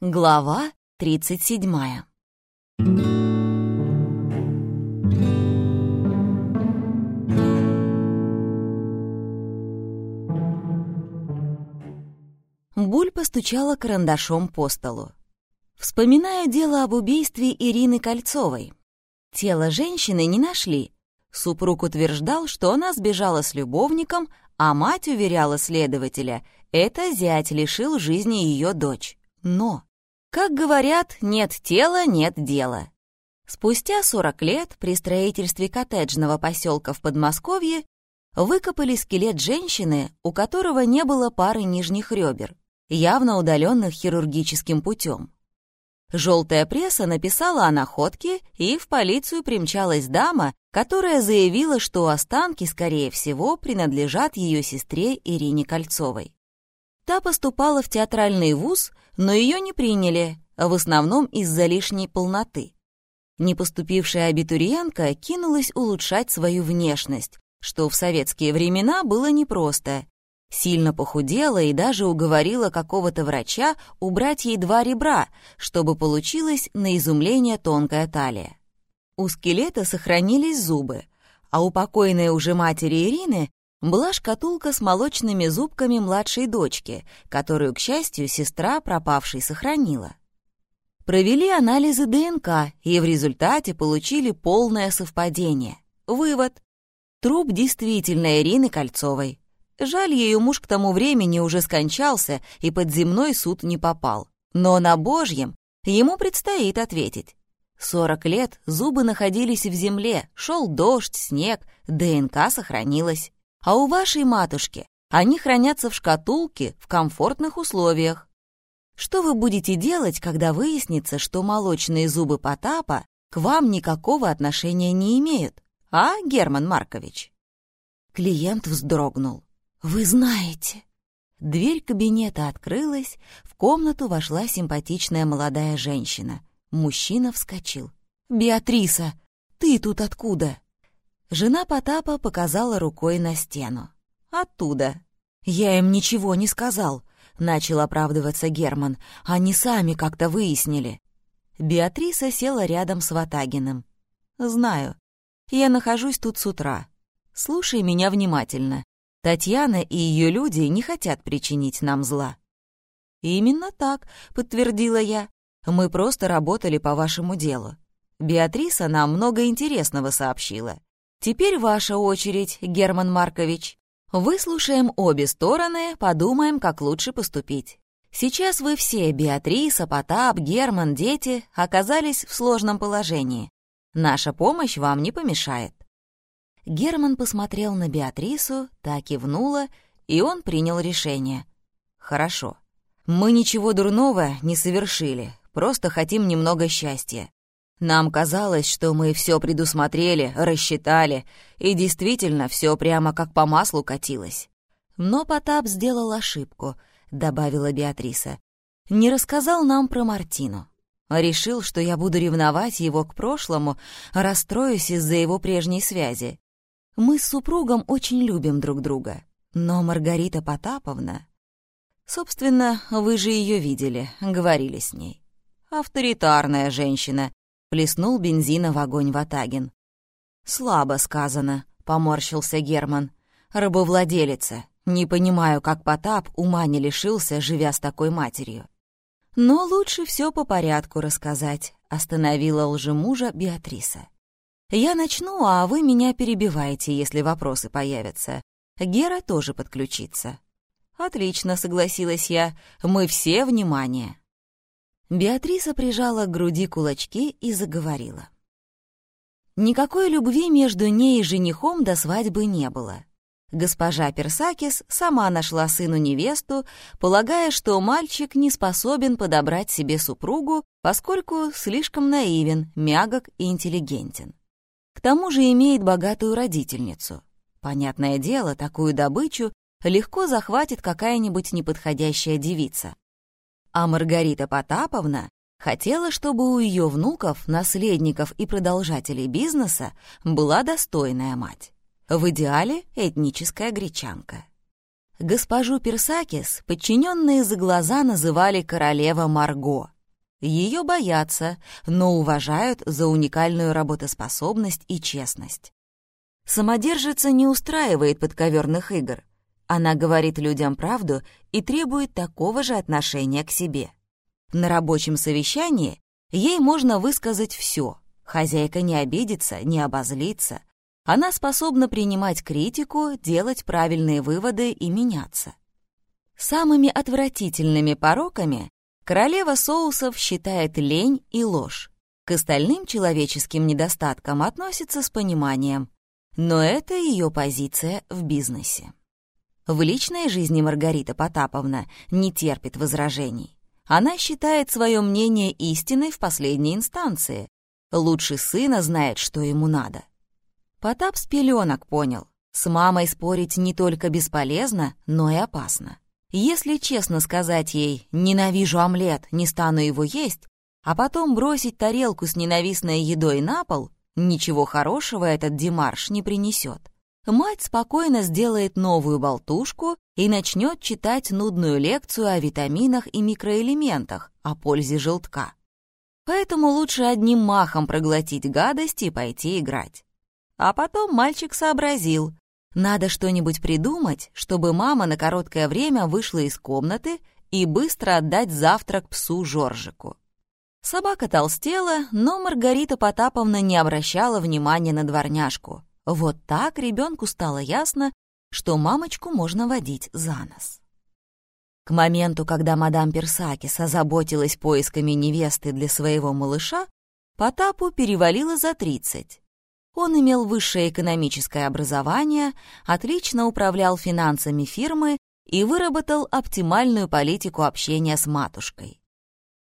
Глава 37 Буль постучала карандашом по столу. Вспоминаю дело об убийстве Ирины Кольцовой. Тело женщины не нашли. Супруг утверждал, что она сбежала с любовником, а мать уверяла следователя, это зять лишил жизни ее дочь. Но как говорят, нет тела, нет дела. Спустя 40 лет при строительстве коттеджного поселка в Подмосковье выкопали скелет женщины, у которого не было пары нижних ребер, явно удаленных хирургическим путем. Желтая пресса написала о находке, и в полицию примчалась дама, которая заявила, что останки, скорее всего, принадлежат ее сестре Ирине Кольцовой. Та поступала в театральный вуз, но ее не приняли, в основном из-за лишней полноты. Не поступившая абитуриентка кинулась улучшать свою внешность, что в советские времена было непросто. Сильно похудела и даже уговорила какого-то врача убрать ей два ребра, чтобы получилась на изумление тонкая талия. У скелета сохранились зубы, а у покойной уже матери Ирины была шкатулка с молочными зубками младшей дочки, которую, к счастью, сестра пропавшей сохранила. Провели анализы ДНК и в результате получили полное совпадение. Вывод. Труп действительно Ирины Кольцовой. Жаль, ее муж к тому времени уже скончался и под земной суд не попал. Но на Божьем ему предстоит ответить. Сорок лет зубы находились в земле, шел дождь, снег, ДНК сохранилась. А у вашей матушки они хранятся в шкатулке в комфортных условиях. Что вы будете делать, когда выяснится, что молочные зубы Потапа к вам никакого отношения не имеют, а, Герман Маркович?» Клиент вздрогнул. «Вы знаете». Дверь кабинета открылась, в комнату вошла симпатичная молодая женщина. Мужчина вскочил. «Беатриса, ты тут откуда?» Жена Потапа показала рукой на стену. «Оттуда». «Я им ничего не сказал», — начал оправдываться Герман. «Они сами как-то выяснили». Беатриса села рядом с Ватагиным. «Знаю. Я нахожусь тут с утра. Слушай меня внимательно. Татьяна и ее люди не хотят причинить нам зла». «Именно так», — подтвердила я. «Мы просто работали по вашему делу. Беатриса нам много интересного сообщила. Теперь ваша очередь, Герман Маркович. Выслушаем обе стороны, подумаем, как лучше поступить. Сейчас вы все, Беатриса, Потап, Герман, дети, оказались в сложном положении. Наша помощь вам не помешает». Герман посмотрел на Беатрису, та кивнула, и он принял решение. «Хорошо. Мы ничего дурного не совершили, просто хотим немного счастья. Нам казалось, что мы все предусмотрели, рассчитали, и действительно все прямо как по маслу катилось. Но Потап сделал ошибку, добавила Беатриса. Не рассказал нам про Мартину. Решил, что я буду ревновать его к прошлому, расстроюсь из-за его прежней связи. Мы с супругом очень любим друг друга. Но Маргарита Потаповна... Собственно, вы же ее видели, говорили с ней. Авторитарная женщина, Плеснул бензина в огонь Ватагин. «Слабо сказано», — поморщился Герман. «Рабовладелица. Не понимаю, как Потап ума не лишился, живя с такой матерью». «Но лучше все по порядку рассказать», — остановила лжемужа Беатриса. «Я начну, а вы меня перебиваете, если вопросы появятся. Гера тоже подключится». «Отлично», — согласилась я. «Мы все внимание». Беатриса прижала к груди кулачки и заговорила. Никакой любви между ней и женихом до свадьбы не было. Госпожа Персакис сама нашла сыну невесту, полагая, что мальчик не способен подобрать себе супругу, поскольку слишком наивен, мягок и интеллигентен. К тому же имеет богатую родительницу. Понятное дело, такую добычу легко захватит какая-нибудь неподходящая девица. А Маргарита Потаповна хотела, чтобы у ее внуков, наследников и продолжателей бизнеса была достойная мать. В идеале этническая гречанка. Госпожу Персакис подчиненные за глаза называли королева Марго. Ее боятся, но уважают за уникальную работоспособность и честность. Самодержица не устраивает подковерных игр. Она говорит людям правду и требует такого же отношения к себе. На рабочем совещании ей можно высказать все. Хозяйка не обидится, не обозлится. Она способна принимать критику, делать правильные выводы и меняться. Самыми отвратительными пороками королева соусов считает лень и ложь. К остальным человеческим недостаткам относится с пониманием, но это ее позиция в бизнесе. В личной жизни Маргарита Потаповна не терпит возражений. Она считает свое мнение истиной в последней инстанции. Лучше сына знает, что ему надо. Потап с пеленок понял. С мамой спорить не только бесполезно, но и опасно. Если честно сказать ей «ненавижу омлет, не стану его есть», а потом бросить тарелку с ненавистной едой на пол, ничего хорошего этот демарш не принесет. Мать спокойно сделает новую болтушку и начнет читать нудную лекцию о витаминах и микроэлементах, о пользе желтка. Поэтому лучше одним махом проглотить гадость и пойти играть. А потом мальчик сообразил. Надо что-нибудь придумать, чтобы мама на короткое время вышла из комнаты и быстро отдать завтрак псу Жоржику. Собака толстела, но Маргарита Потаповна не обращала внимания на дворняжку. Вот так ребенку стало ясно, что мамочку можно водить за нос. К моменту, когда мадам Персакис озаботилась поисками невесты для своего малыша, Потапу перевалило за тридцать. Он имел высшее экономическое образование, отлично управлял финансами фирмы и выработал оптимальную политику общения с матушкой.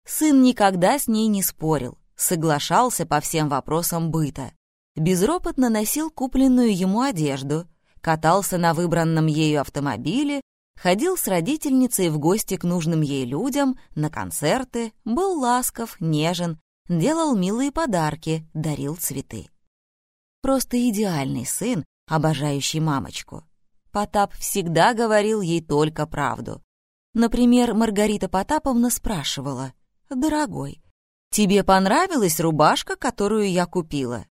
Сын никогда с ней не спорил, соглашался по всем вопросам быта, безропотно носил купленную ему одежду, катался на выбранном ею автомобиле, ходил с родительницей в гости к нужным ей людям, на концерты, был ласков, нежен, делал милые подарки, дарил цветы. Просто идеальный сын, обожающий мамочку. Потап всегда говорил ей только правду. Например, Маргарита Потаповна спрашивала, «Дорогой, тебе понравилась рубашка, которую я купила?»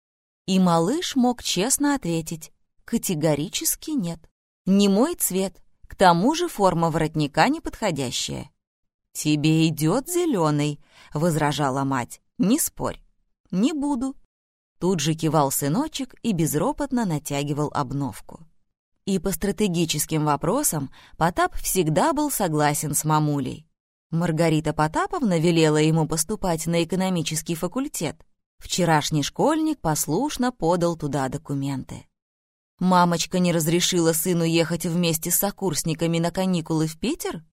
И малыш мог честно ответить, «Категорически нет. Не мой цвет, к тому же форма воротника неподходящая». «Тебе идет зеленый», — возражала мать, «не спорь». «Не буду», Тут же кивал сыночек и безропотно натягивал обновку. И по стратегическим вопросам Потап всегда был согласен с мамулей. Маргарита Потаповна велела ему поступать на экономический факультет. Вчерашний школьник послушно подал туда документы. Мамочка не разрешила сыну ехать вместе с сокурсниками на каникулы в Питер?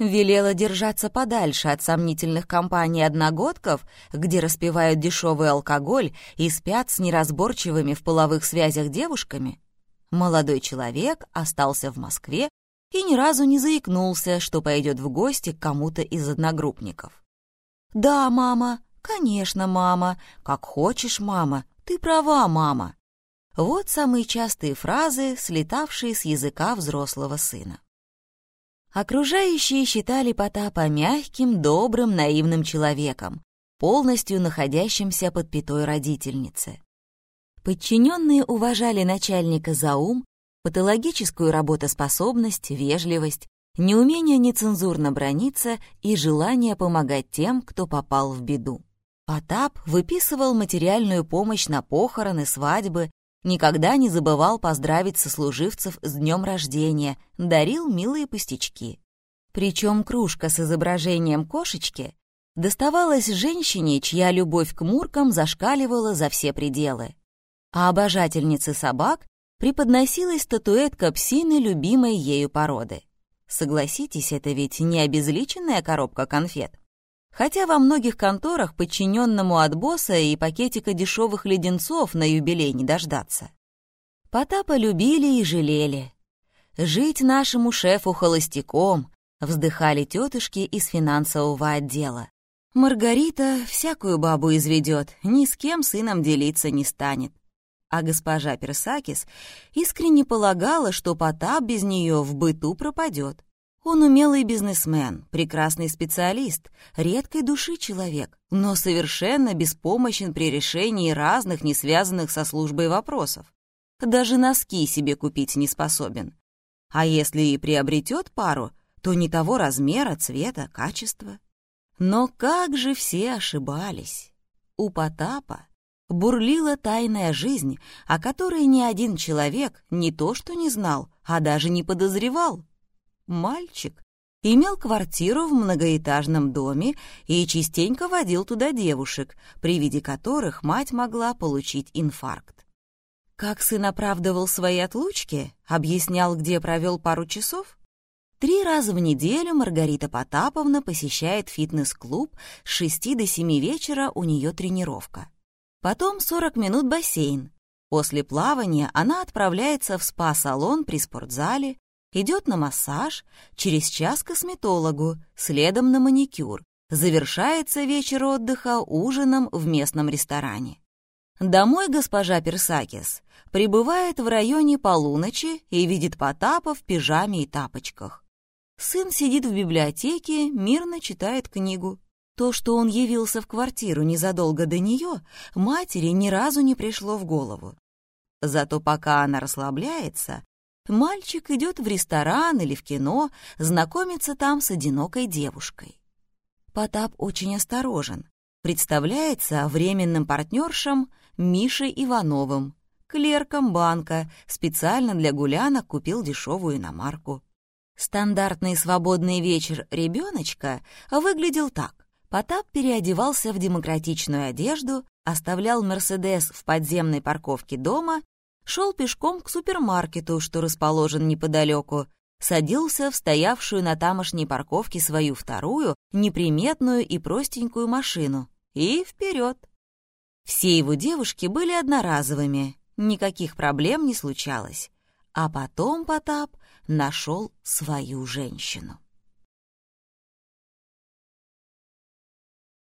велела держаться подальше от сомнительных компаний одногодков, где распивают дешевый алкоголь и спят с неразборчивыми в половых связях девушками, молодой человек остался в Москве и ни разу не заикнулся, что пойдет в гости к кому-то из одногруппников. «Да, мама, конечно, мама, как хочешь, мама, ты права, мама». Вот самые частые фразы, слетавшие с языка взрослого сына. Окружающие считали Потапа мягким, добрым, наивным человеком, полностью находящимся под пятой родительницы. Подчиненные уважали начальника за ум, патологическую работоспособность, вежливость, неумение нецензурно брониться и желание помогать тем, кто попал в беду. Потап выписывал материальную помощь на похороны, свадьбы, Никогда не забывал поздравить сослуживцев с днем рождения, дарил милые пустячки. Причем кружка с изображением кошечки доставалась женщине, чья любовь к муркам зашкаливала за все пределы. А обожательнице собак преподносилась статуэтка псины любимой ею породы. Согласитесь, это ведь не обезличенная коробка конфет. Хотя во многих конторах подчиненному от босса и пакетика дешевых леденцов на юбилей не дождаться. Потапа любили и жалели. «Жить нашему шефу холостяком», — вздыхали тетушки из финансового отдела. «Маргарита всякую бабу изведет, ни с кем сыном делиться не станет». А госпожа Персакис искренне полагала, что Потап без нее в быту пропадет. Он умелый бизнесмен, прекрасный специалист, редкой души человек, но совершенно беспомощен при решении разных, не связанных со службой вопросов. Даже носки себе купить не способен. А если и приобретет пару, то не того размера, цвета, качества. Но как же все ошибались! У Потапа бурлила тайная жизнь, о которой ни один человек не то что не знал, а даже не подозревал. Мальчик имел квартиру в многоэтажном доме и частенько водил туда девушек, при виде которых мать могла получить инфаркт. Как сын оправдывал свои отлучки, объяснял, где провел пару часов? Три раза в неделю Маргарита Потаповна посещает фитнес-клуб, с шести до семи вечера у нее тренировка. Потом 40 минут бассейн. После плавания она отправляется в спа-салон при спортзале, идет на массаж, через час косметологу, следом на маникюр. Завершается вечер отдыха ужином в местном ресторане. Домой госпожа Персакис прибывает в районе полуночи и видит Потапа в пижаме и тапочках. Сын сидит в библиотеке, мирно читает книгу. То, что он явился в квартиру незадолго до нее, матери ни разу не пришло в голову. Зато пока она расслабляется, мальчик идет в ресторан или в кино, знакомится там с одинокой девушкой. Потап очень осторожен, представляется временным партнершем Мишей Ивановым, клерком банка, специально для гулянок купил дешевую иномарку. Стандартный свободный вечер ребеночка выглядел так. Потап переодевался в демократичную одежду, оставлял «Мерседес» в подземной парковке дома шел пешком к супермаркету, что расположен неподалеку, садился в стоявшую на тамошней парковке свою вторую, неприметную и простенькую машину. И вперед. Все его девушки были одноразовыми, никаких проблем не случалось. А потом Потап нашел свою женщину.